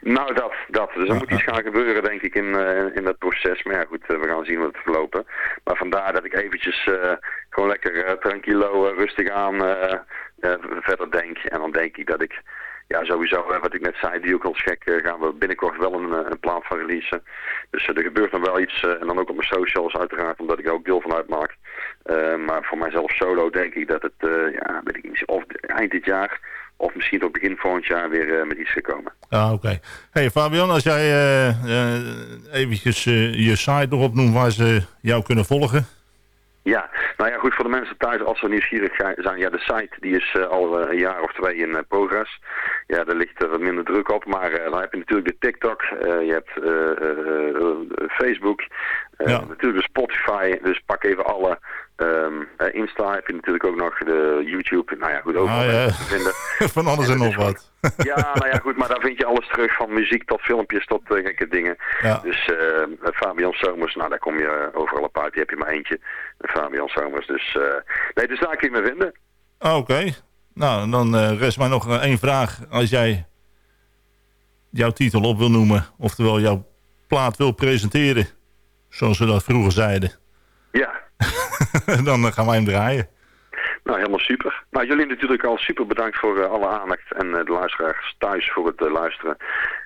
[SPEAKER 9] Nou, dat, dat. Dus er moet iets gaan gebeuren, denk ik, in, eh, in dat proces. Maar ja, goed, eh, we gaan zien hoe het verlopen. Maar vandaar dat ik eventjes eh, gewoon lekker tranquilo, rustig aan verder denk. En dan denk ik dat ik, ja, sowieso, wat ik net zei, die ook al gek, gaan we binnenkort wel een, een plaat van releasen. Dus er gebeurt nog wel iets. en dan ook op mijn socials uiteraard, omdat ik er ook deel van uitmaak. Maar voor mijzelf solo denk ik dat het, ja, weet ik niet, of eind dit jaar... Of misschien tot begin volgend jaar weer eh, met iets gekomen.
[SPEAKER 4] Ja, oké. Hey Fabian, als jij eh eh, eventjes je site nog opnoemt waar ze jou kunnen volgen.
[SPEAKER 9] Ja, nou ja, goed voor de mensen thuis als ze nieuwsgierig zijn. Ja, de site die is al een jaar of twee in progress. Ja, daar ligt er wat minder druk op. Maar dan heb je natuurlijk de TikTok, je hebt Facebook,
[SPEAKER 4] Ja.
[SPEAKER 9] natuurlijk de Spotify. Dus pak even alle. Eh, Insta heb je natuurlijk ook nog de YouTube. Nou ja, goed, overal
[SPEAKER 4] Ah, ja.
[SPEAKER 9] vinden.
[SPEAKER 4] Van alles en nog wat.
[SPEAKER 9] Ja, nou ja, goed, maar daar vind je alles terug. Van muziek tot filmpjes tot eh, gekke dingen.
[SPEAKER 4] Ja.
[SPEAKER 9] Dus eh, Fabian Somers, nou daar kom je overal op uit. Die heb je maar eentje. Fabian Somers. Dus, nee, dus daar kun je me vinden.
[SPEAKER 4] Ah, Oké. Nou, dan rest mij nog één vraag. Als jij jouw titel op wil noemen, oftewel jouw plaat wil presenteren, zoals we dat vroeger zeiden,
[SPEAKER 9] Ja,
[SPEAKER 4] dan eh, gaan wij hem draaien.
[SPEAKER 9] nou helemaal super. Nou, jullie natuurlijk al super bedankt voor eh, alle aandacht. En eh, de luisteraars thuis voor het luisteren.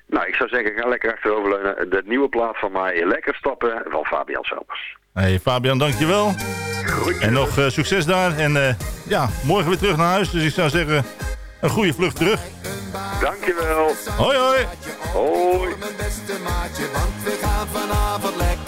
[SPEAKER 9] Nou, ik zou zeggen, ga lekker achteroverleunen. De nieuwe plaat van mij, Lekker Stappen, van Fabian Somers.
[SPEAKER 4] Hey Fabian, dankjewel.
[SPEAKER 9] Goed.
[SPEAKER 4] En nog succes daar. En eh, ja, morgen weer terug naar huis. Dus ik zou zeggen, een goede vlucht terug.
[SPEAKER 9] Dankjewel.
[SPEAKER 4] Hoi hoi.
[SPEAKER 9] Hoi.
[SPEAKER 7] Mijn beste maatje, want we gaan vanavond lekker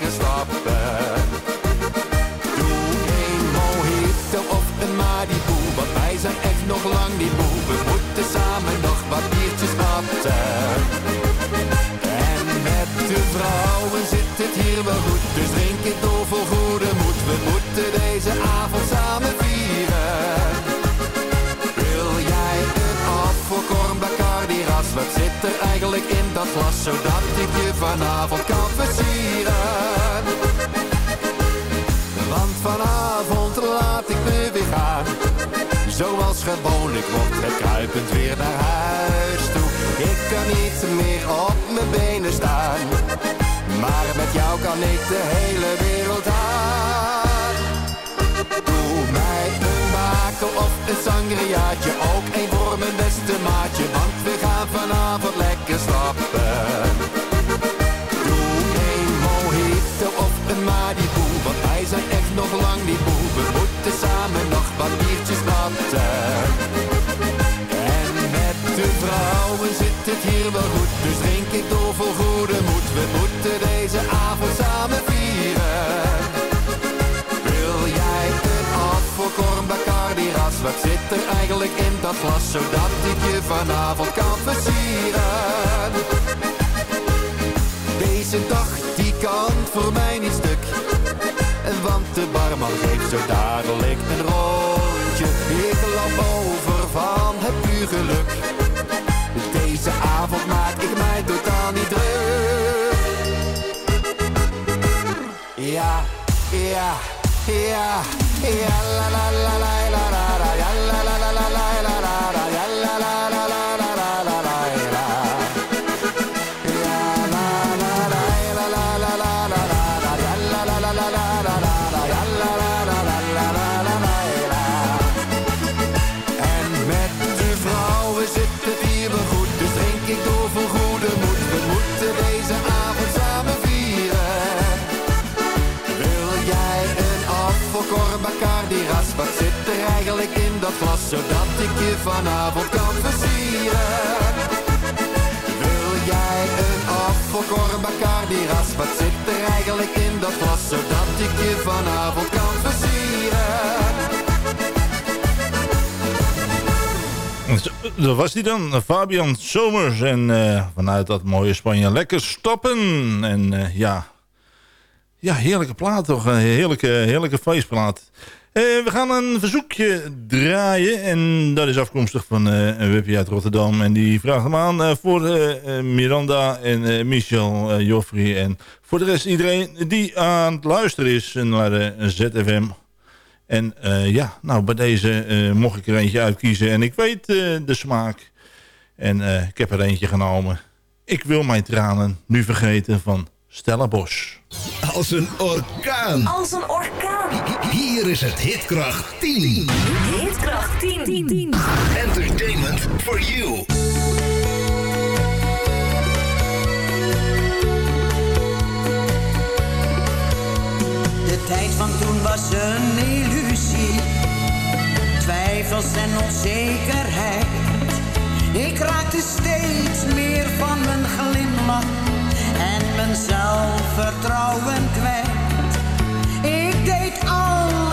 [SPEAKER 7] eigenlijk in dat glas? Zodat ik je vanavond kan versieren. Want vanavond laat ik me weer gaan. Zoals gewoonlijk wordt het kruipend weer naar huis toe. Ik kan niet meer op mijn benen staan. Maar met jou kan ik de hele wereld aan. Doe mij een bakel of een sangriaatje, ook een voor beste maatje, want we gaan vanavond Wat zit er eigenlijk in dat glas, zodat ik je vanavond kan versieren? Deze dag, die kan voor mij niet stuk. Want de barman geeft zo dadelijk een rondje. Ik loop over van het u geluk. Deze avond maak ik mij totaal niet druk. Ja, ja, ja, ja, la la la. Je vanavond kan versieren? Wil jij een afvalkorn Bacardi ras? Wat zit er eigenlijk in dat glas, zodat ik je vanavond kan versieren?
[SPEAKER 10] Dat was die dan, Fabian Somers. En eh, vanuit dat mooie Spanje lekker stoppen. En eh, ja, ja, heerlijke plaat toch. Heerlijke, heerlijke feestplaat. Eh, we gaan een verzoekje draaien. En dat is afkomstig van eh, een Wippie uit Rotterdam. En die vraagt hem aan eh, voor Miranda en eh, Michel, Joffrey. En voor de rest iedereen die aan het luisteren is naar de ZFM. En eh, ja, nou bij deze eh, mocht ik er eentje uitkiezen. En ik weet eh, de smaak. En eh, ik heb er eentje genomen. Ik wil mijn tranen nu vergeten van Stella Bos.
[SPEAKER 11] Als een orkaan.
[SPEAKER 5] Als een orkaan.
[SPEAKER 11] Hier is het Hitkracht 10.
[SPEAKER 5] Hitkracht 10. 10. 10.
[SPEAKER 11] Entertainment for you.
[SPEAKER 12] De tijd van toen was een illusie. Twijfels en onzekerheid. Ik raakte steeds meer van mijn glimlach en mijn zelfvertrouwen kwijt. it
[SPEAKER 10] all.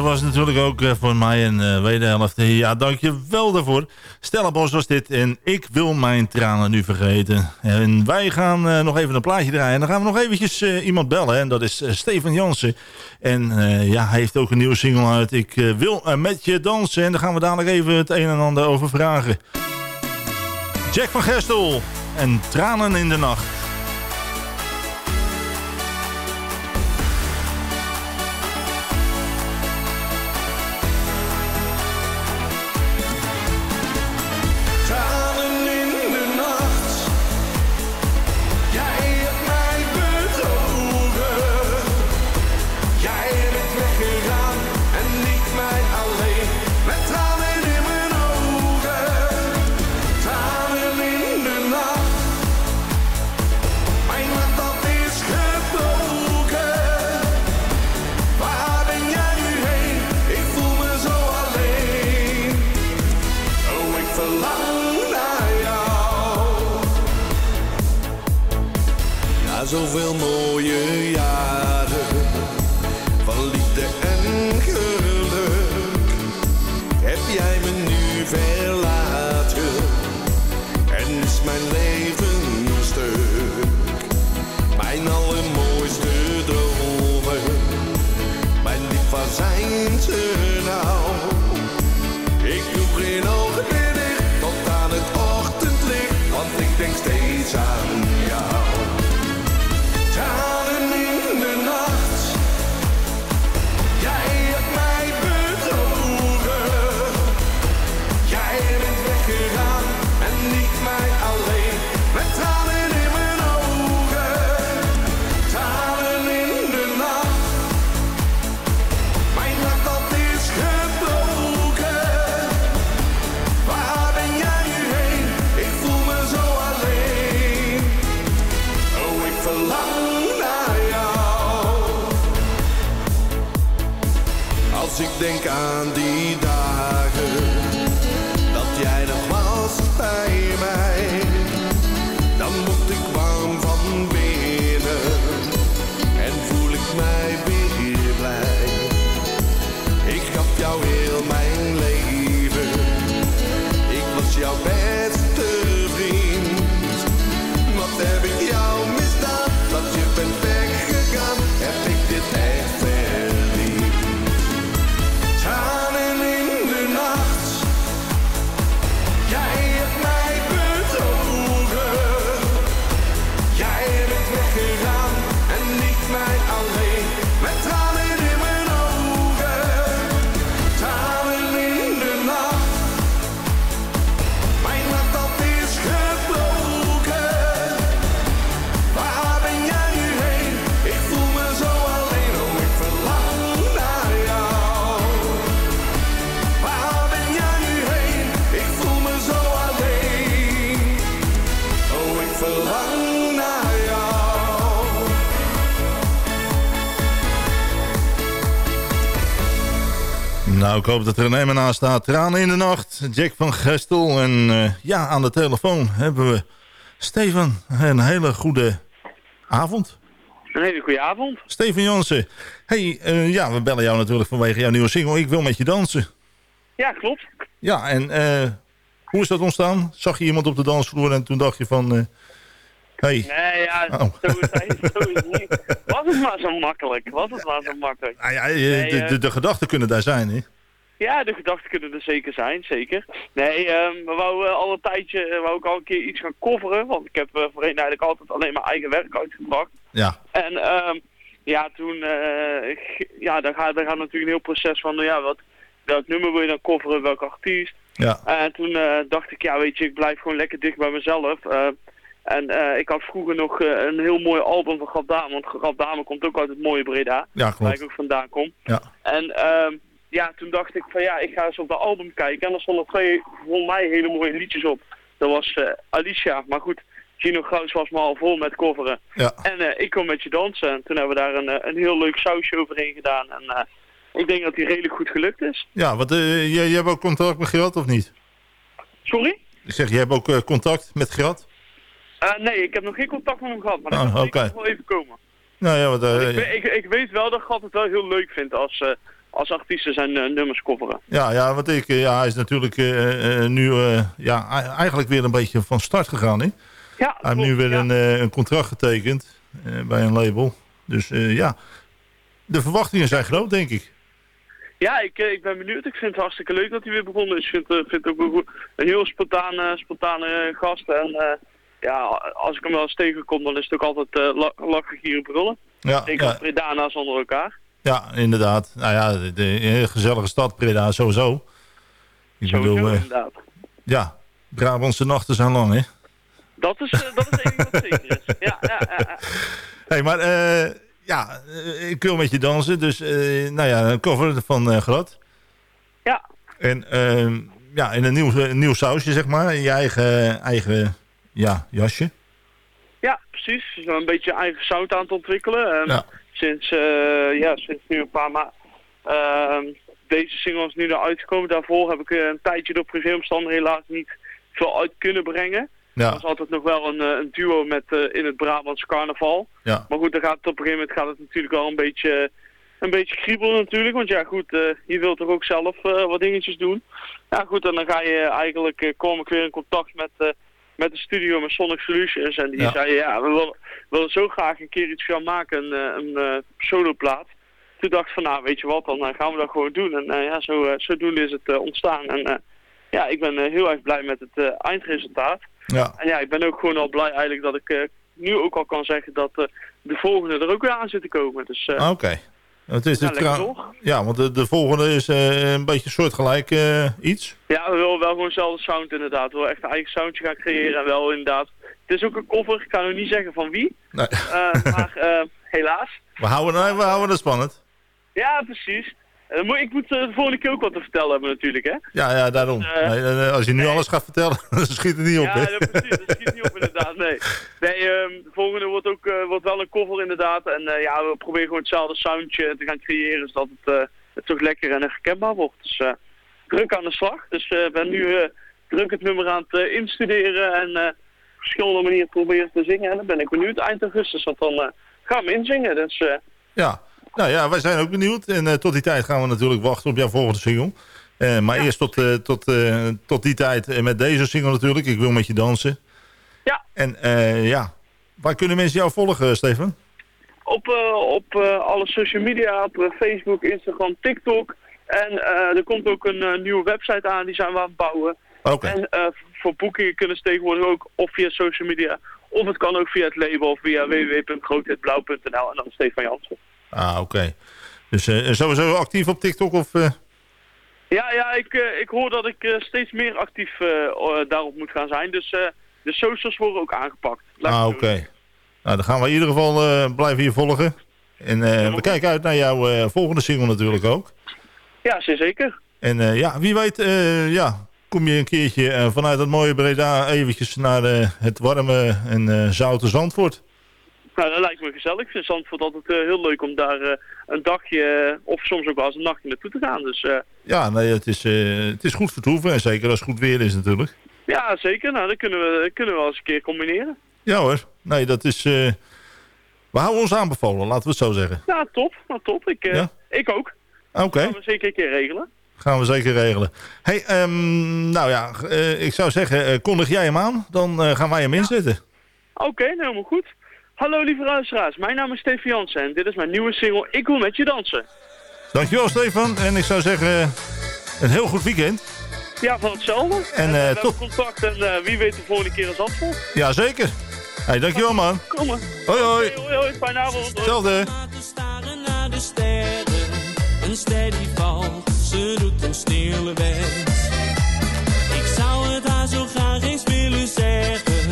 [SPEAKER 10] Deze was natuurlijk ook eh, voor mij een uh, wederhelft. Ja, dank je wel daarvoor. Stella Bos was dit en ik wil mijn tranen nu vergeten. En wij gaan eh, nog even een plaatje draaien. En dan gaan we nog eventjes eh, iemand bellen. En dat is eh, Steven Jansen. En eh, ja, hij heeft ook een nieuwe single uit. Ik eh, wil eh, met je dansen. En daar gaan we dadelijk even het een en ander over vragen. Jack van Gestel en Tranen in de Nacht.
[SPEAKER 13] Na
[SPEAKER 4] hoop dat er een naast staat. Tranen in de nacht, Jack van Gestel. En eh, ja, aan de telefoon hebben we Stefan. Een hele goede avond.
[SPEAKER 14] Een hele goede avond.
[SPEAKER 4] Steven Jansen. Hey, eh, ja, we bellen jou natuurlijk vanwege jouw nieuwe single. Ik wil met je dansen.
[SPEAKER 14] Ja, klopt.
[SPEAKER 4] Ja, en eh, hoe is dat ontstaan? Zag je iemand op de dansvloer en toen dacht je van... hey.
[SPEAKER 14] Nee, ja,
[SPEAKER 4] Oh.
[SPEAKER 14] zo, is het, zo is het niet. Was het maar zo makkelijk. Was het maar zo makkelijk.
[SPEAKER 4] Ja, de, de, de gedachten kunnen daar zijn, hè?
[SPEAKER 14] Ja, de gedachten kunnen er zeker zijn, zeker. Nee, ehm, we wouden al een tijdje, eh, wou ik al een keer iets gaan coveren. Want ik heb eh, voorheen eigenlijk altijd alleen mijn eigen werk uitgebracht.
[SPEAKER 4] Ja,
[SPEAKER 14] En ehm, ja, toen, eh, g- ja, daar gaat, daar gaat natuurlijk een heel proces van, nou ja, wat, welk nummer wil je dan coveren, welk artiest.
[SPEAKER 4] ja,
[SPEAKER 14] En toen eh, dacht ik, ja, weet je, ik blijf gewoon lekker dicht bij mezelf. Eh, en eh, ik had vroeger nog eh, een heel mooi album van Graf Dame, want Graf Dame komt ook uit het mooie Breda,
[SPEAKER 4] ja,
[SPEAKER 14] waar
[SPEAKER 4] klopt.
[SPEAKER 14] ik ook vandaan kom.
[SPEAKER 4] Ja,
[SPEAKER 14] En ehm, ja, toen dacht ik van ja, ik ga eens op dat album kijken. En er stonden twee, volgens mij, hele mooie liedjes op. Dat was eh, Alicia, maar goed, Gino Graus was me al vol met coveren.
[SPEAKER 4] ja.
[SPEAKER 14] En eh, ik kom met je dansen. En toen hebben we daar een, eh, een heel leuk sausje overheen gedaan. En ik denk dat die redelijk goed gelukt is.
[SPEAKER 4] Ja, want je, je hebt ook contact met Gerard of niet?
[SPEAKER 14] Sorry?
[SPEAKER 4] Ik zeg, je hebt ook contact met Gerard?
[SPEAKER 14] Nee, ik heb nog geen contact met hem gehad, maar dat
[SPEAKER 4] Ah,
[SPEAKER 14] kan
[SPEAKER 4] oké.
[SPEAKER 14] zeker nog wel even komen.
[SPEAKER 4] Nou ja, wat, eh,
[SPEAKER 14] ik, weet- ik, ik weet wel dat Gat het wel heel leuk vindt als, als artiesten zijn eh, nummers coveren.
[SPEAKER 4] ja, ja, want ik, eh, ja, hij is natuurlijk eh, nu ja, ei- eigenlijk weer een beetje van start gegaan. Hè?
[SPEAKER 14] Ja,
[SPEAKER 4] Hij heeft nu weer een, een contract getekend bij een label. Dus ja, de verwachtingen zijn groot, denk ik.
[SPEAKER 14] Ja, ik, ik ben benieuwd. Ik vind het hartstikke leuk dat hij weer begonnen is. Ik vind, vind het ook een, heel spontane, spontane gast. En ja, als ik hem wel eens tegenkom, dan is het ook altijd uh, la lachen, gieren, brullen.
[SPEAKER 4] Ja,
[SPEAKER 14] Zeker
[SPEAKER 4] ja.
[SPEAKER 14] Bredana's onder elkaar.
[SPEAKER 4] Ja, inderdaad. Nou ja, de, de een gezellige stad, Breda, sowieso. Ik
[SPEAKER 14] Sowieso,
[SPEAKER 4] bedoel, eh,
[SPEAKER 14] inderdaad.
[SPEAKER 4] ja, Brabantse nachten zijn lang, hè?
[SPEAKER 14] Dat is, eh, dat is één ding wat zeker is. Ja, ja, ja,
[SPEAKER 4] hey, maar eh, ja, eh, ik wil met je dansen. Dus, eh, nou ja, een cover van eh Grad.
[SPEAKER 14] Ja.
[SPEAKER 4] En eh, ja, in een nieuw, een nieuw sausje, zeg maar. In je eigen, eigen ja, jasje.
[SPEAKER 14] Ja, precies. Zo een beetje eigen zout aan het ontwikkelen. Ehm,
[SPEAKER 4] Ja.
[SPEAKER 14] Sinds, eh, ja, sinds nu een paar maanden. Ehm, deze single is nu naar uitgekomen. Daarvoor heb ik eh, een tijdje door privéomstandigheden helaas niet veel uit kunnen brengen.
[SPEAKER 4] Ja.
[SPEAKER 14] Is altijd nog wel een, eh, een duo met in het Brabants carnaval.
[SPEAKER 4] Ja.
[SPEAKER 14] Maar goed, dan gaat het op een gegeven moment gaat het natuurlijk wel een beetje, een beetje kriebelen natuurlijk. Want ja goed, je wilt toch ook zelf wat dingetjes doen. Ja goed, en dan ga je eigenlijk, kom ik weer in contact met, met de studio met Sonic Solutions. En die
[SPEAKER 4] Ja.
[SPEAKER 14] zeiden, ja, we willen, we willen zo graag een keer iets gaan maken, een, eh, een eh, soloplaat. Toen dacht ik van, nou weet je wat, dan eh, gaan we dat gewoon doen. En eh, ja, zo, zodoende is het ontstaan. En ja, ik ben heel erg blij met het eindresultaat.
[SPEAKER 4] Ja.
[SPEAKER 14] En ja, ik ben ook gewoon al blij eigenlijk dat ik nu ook al kan zeggen dat de volgende er ook weer aan zit te komen. Dus
[SPEAKER 4] Ah, Oké. Het is
[SPEAKER 14] lekker toch?
[SPEAKER 4] ja, want de, de volgende is eh, een beetje soortgelijk eh, iets.
[SPEAKER 14] ja, we willen wel gewoon dezelfde sound inderdaad. We willen echt een eigen soundje gaan creëren en wel inderdaad. Het is ook een cover, ik kan nog niet zeggen van wie.
[SPEAKER 4] Nee.
[SPEAKER 14] Eh, maar helaas.
[SPEAKER 4] We houden, we houden het spannend.
[SPEAKER 14] Ja, precies. Eh, ik moet eh, de volgende keer ook wat te vertellen hebben natuurlijk, hè?
[SPEAKER 4] Ja, ja daarom.
[SPEAKER 14] Eh,
[SPEAKER 4] nee, als je nu alles gaat vertellen, dan schiet het niet op.
[SPEAKER 14] ja,
[SPEAKER 4] hè?
[SPEAKER 14] ja, precies. Dat schiet niet op inderdaad, nee. Nee, ehm, de volgende wordt ook wordt wel een cover inderdaad. En ja, we proberen gewoon hetzelfde soundje te gaan creëren, zodat het, het toch lekker en herkenbaar wordt. Dus druk aan de slag. Dus ik ben nu druk het nummer aan het instuderen en op verschillende manieren proberen te zingen. En dan ben ik benieuwd eind augustus, want dan gaan we inzingen. Dus
[SPEAKER 4] Ja. Nou ja, wij zijn ook benieuwd. En eh, tot die tijd gaan we natuurlijk wachten op jouw volgende single. Eh, maar eerst tot, eh, tot, tot die tijd met deze single natuurlijk. Ik wil met je dansen.
[SPEAKER 14] Ja.
[SPEAKER 4] En ja, waar kunnen mensen jou volgen, Stefan?
[SPEAKER 14] op, op alle social media, op Facebook, Instagram, TikTok. En er komt ook een nieuwe website aan, die zijn we aan het bouwen.
[SPEAKER 4] Oké.
[SPEAKER 14] En voor boekingen kunnen ze tegenwoordig ook of via social media, of het kan ook via het label of via www.groothetblauw.nl en dan Stefan Jansen.
[SPEAKER 4] Ah, oké. Dus eh, sowieso actief op TikTok of... eh,
[SPEAKER 14] Ja, ja, ik, eh, ik hoor dat ik eh, steeds meer actief eh, eh, daarop moet gaan zijn. Dus eh, de socials worden ook aangepakt. Laat
[SPEAKER 4] Ah,
[SPEAKER 14] het
[SPEAKER 4] oké. Nou, dan gaan we in ieder geval eh, blijven hier volgen. En eh, we kijken uit naar jouw eh, volgende single natuurlijk ook.
[SPEAKER 14] Ja, zeker.
[SPEAKER 4] En eh, ja, wie weet, eh, ja, kom je een keertje eh, vanuit dat mooie Breda eventjes naar eh, het warme en eh, zoute Zandvoort.
[SPEAKER 14] Nou, dat lijkt me gezellig. Ik vind Zandvoort altijd eh, heel leuk om daar eh, een dagje, eh, of soms ook wel eens een nachtje naartoe te gaan. Dus
[SPEAKER 4] Ja, nee, het is, het is goed vertoeven en zeker als het goed weer is natuurlijk.
[SPEAKER 14] ja, zeker. Nou, dat kunnen we, dat kunnen we wel eens een keer combineren.
[SPEAKER 4] Ja hoor, nee, dat is... we houden ons aanbevolen, laten we het zo zeggen.
[SPEAKER 14] Ja, top. Nou, top. Ik,
[SPEAKER 4] Ja?
[SPEAKER 14] ik ook.
[SPEAKER 4] Oké,
[SPEAKER 14] Gaan we zeker een keer regelen.
[SPEAKER 4] gaan we zeker regelen. hey, ehm, nou ja, ik zou zeggen, kondig jij hem aan, dan gaan wij hem inzetten.
[SPEAKER 14] Oké, nou, helemaal goed. Hallo lieve luisteraars, mijn naam is Stefan Jansen en dit is mijn nieuwe single Ik wil met je dansen.
[SPEAKER 4] Dankjewel Stefan, en ik zou zeggen, een heel goed weekend.
[SPEAKER 14] Ja, van hetzelfde.
[SPEAKER 4] En, eh,
[SPEAKER 14] hebben
[SPEAKER 4] tot-
[SPEAKER 14] contact en eh, wie weet de volgende keer als afval.
[SPEAKER 4] Ja, zeker. Hey, dankjewel man.
[SPEAKER 14] Kom maar.
[SPEAKER 4] Hoi hoi.
[SPEAKER 14] Hoi, hoi, hoi, fijne avond.
[SPEAKER 4] Hetzelfde.
[SPEAKER 6] staren naar de sterren. Een ster die valt, ze doet een stille wens. Ik zou het haar zo graag eens willen zeggen.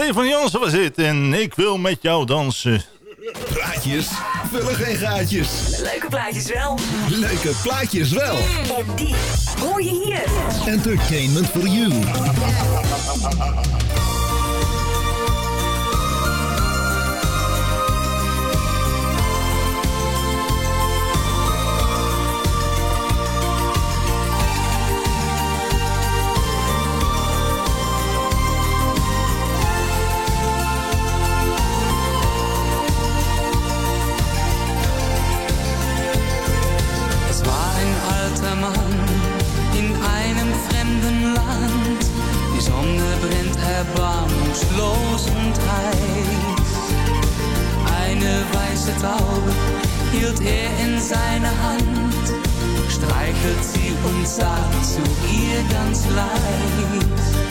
[SPEAKER 4] Stefan Jansen was het en ik wil met jou dansen.
[SPEAKER 2] Praatjes vullen geen gaatjes.
[SPEAKER 5] Leuke plaatjes wel.
[SPEAKER 2] Leuke plaatjes wel.
[SPEAKER 5] En die hoor je hier.
[SPEAKER 2] Entertainment for you.
[SPEAKER 6] Hielt er in seiner Hand, streichelt sie und sagt zu ihr ganz leis.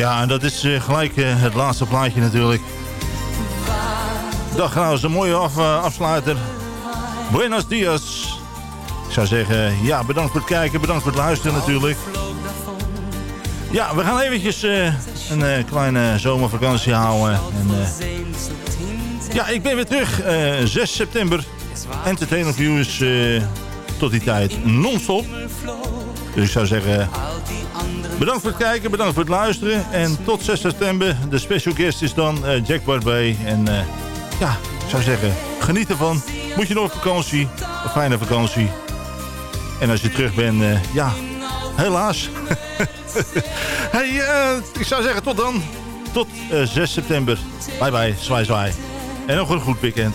[SPEAKER 4] Ja, en dat is eh, gelijk eh, het laatste plaatje natuurlijk. Dag trouwens, een mooie af, eh, afsluiter. Buenos dias. Ik zou zeggen, ja, bedankt voor het kijken, bedankt voor het luisteren natuurlijk. Ja, we gaan eventjes een kleine zomervakantie houden. En, ja, ik ben weer terug. eh, 6 september. Entertainment Views eh, tot die tijd non-stop. Dus ik zou zeggen, bedankt voor het kijken, bedankt voor het luisteren. En tot 6 september. De special guest is dan eh, Jack Barbay. En eh, ja, ik zou zeggen, geniet ervan. Moet je nog op vakantie, een fijne vakantie. En als je terug bent, eh, ja, helaas. hey, ik zou zeggen, tot dan. Tot eh, 6 september. Bye bye, zwaai zwaai. En nog een goed weekend.